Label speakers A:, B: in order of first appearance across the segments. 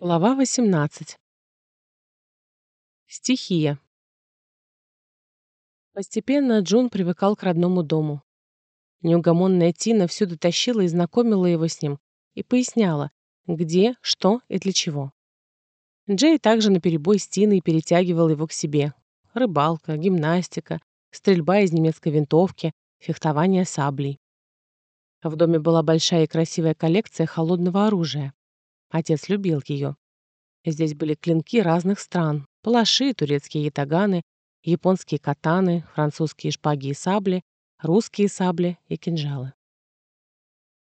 A: Глава 18. Стихия. Постепенно Джун привыкал к родному дому. Неугомонная Тина всюду тащила и знакомила его с ним и поясняла, где, что и для чего. Джей также наперебой с Тиной перетягивал его к себе. Рыбалка, гимнастика, стрельба из немецкой винтовки, фехтование саблей. В доме была большая и красивая коллекция холодного оружия. Отец любил ее. Здесь были клинки разных стран, палаши, турецкие ятаганы, японские катаны, французские шпаги и сабли, русские сабли и кинжалы.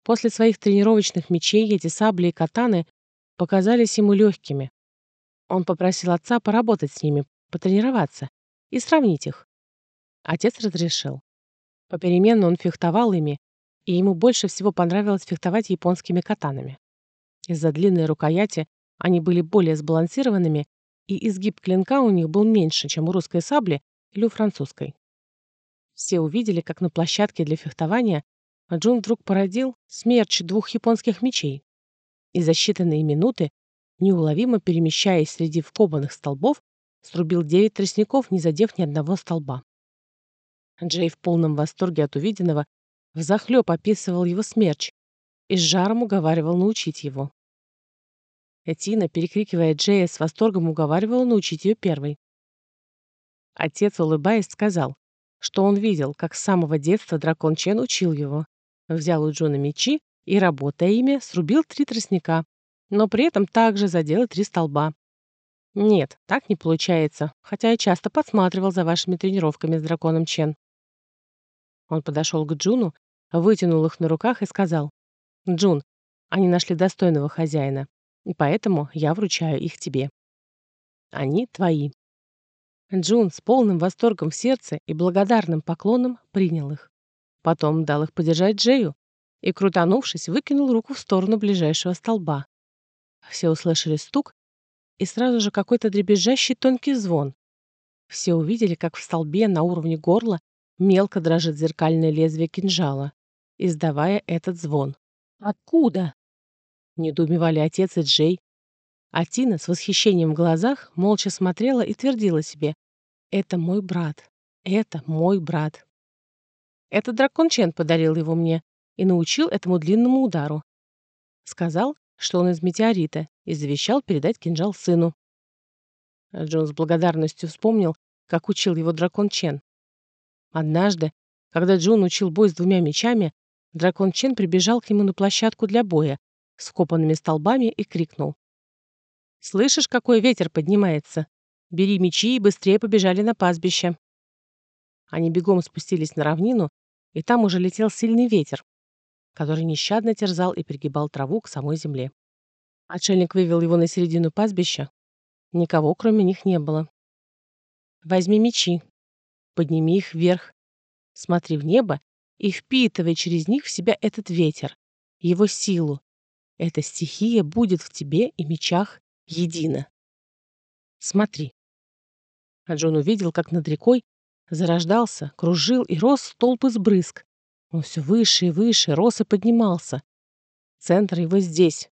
A: После своих тренировочных мечей эти сабли и катаны показались ему легкими. Он попросил отца поработать с ними, потренироваться и сравнить их. Отец разрешил. Попеременно он фехтовал ими, и ему больше всего понравилось фехтовать японскими катанами. Из-за длинной рукояти они были более сбалансированными, и изгиб клинка у них был меньше, чем у русской сабли или у французской. Все увидели, как на площадке для фехтования Джун вдруг породил смерч двух японских мечей. И за считанные минуты, неуловимо перемещаясь среди вкопанных столбов, срубил девять тростников, не задев ни одного столба. Джей в полном восторге от увиденного взахлёб описывал его смерч и с жаром уговаривал научить его. Этина, перекрикивая Джея, с восторгом уговаривала научить ее первой. Отец, улыбаясь, сказал, что он видел, как с самого детства дракон Чен учил его. Взял у Джона мечи и, работая ими, срубил три тростника, но при этом также задел три столба. Нет, так не получается, хотя я часто подсматривал за вашими тренировками с драконом Чен. Он подошел к Джуну, вытянул их на руках и сказал, «Джун, они нашли достойного хозяина и поэтому я вручаю их тебе. Они твои». Джун с полным восторгом в сердце и благодарным поклоном принял их. Потом дал их подержать Джею и, крутанувшись, выкинул руку в сторону ближайшего столба. Все услышали стук и сразу же какой-то дребезжащий тонкий звон. Все увидели, как в столбе на уровне горла мелко дрожит зеркальное лезвие кинжала, издавая этот звон. «Откуда?» Недоумевали отец и Джей. А Тина с восхищением в глазах молча смотрела и твердила себе «Это мой брат, это мой брат». Этот дракон Чен подарил его мне и научил этому длинному удару. Сказал, что он из метеорита, и завещал передать кинжал сыну. Джон с благодарностью вспомнил, как учил его дракон Чен. Однажды, когда Джон учил бой с двумя мечами, дракон Чен прибежал к нему на площадку для боя с копанными столбами и крикнул. «Слышишь, какой ветер поднимается? Бери мечи и быстрее побежали на пастбище». Они бегом спустились на равнину, и там уже летел сильный ветер, который нещадно терзал и пригибал траву к самой земле. Отшельник вывел его на середину пастбища. Никого, кроме них, не было. «Возьми мечи, подними их вверх, смотри в небо и впитывай через них в себя этот ветер, его силу, эта стихия будет в тебе и мечах едина. Смотри. А Джон увидел, как над рекой зарождался, кружил и рос столб из брызг. Он все выше и выше рос и поднимался. Центр его здесь,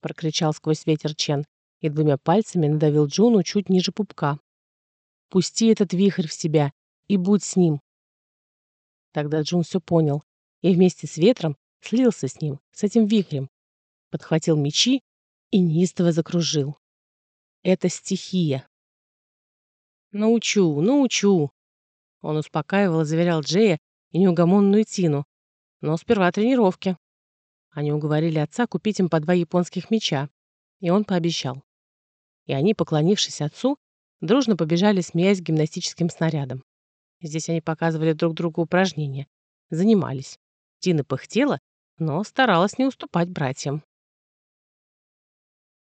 A: прокричал сквозь ветер Чен и двумя пальцами надавил Джуну чуть ниже пупка. Пусти этот вихрь в себя и будь с ним. Тогда Джун все понял и вместе с ветром слился с ним, с этим вихрем, подхватил мечи и неистово закружил. Это стихия. «Научу, научу!» Он успокаивал и заверял Джея и неугомонную Тину. Но сперва тренировки. Они уговорили отца купить им по два японских меча, и он пообещал. И они, поклонившись отцу, дружно побежали, смеясь гимнастическим снарядом. Здесь они показывали друг другу упражнения, занимались. Тина пыхтела, но старалась не уступать братьям.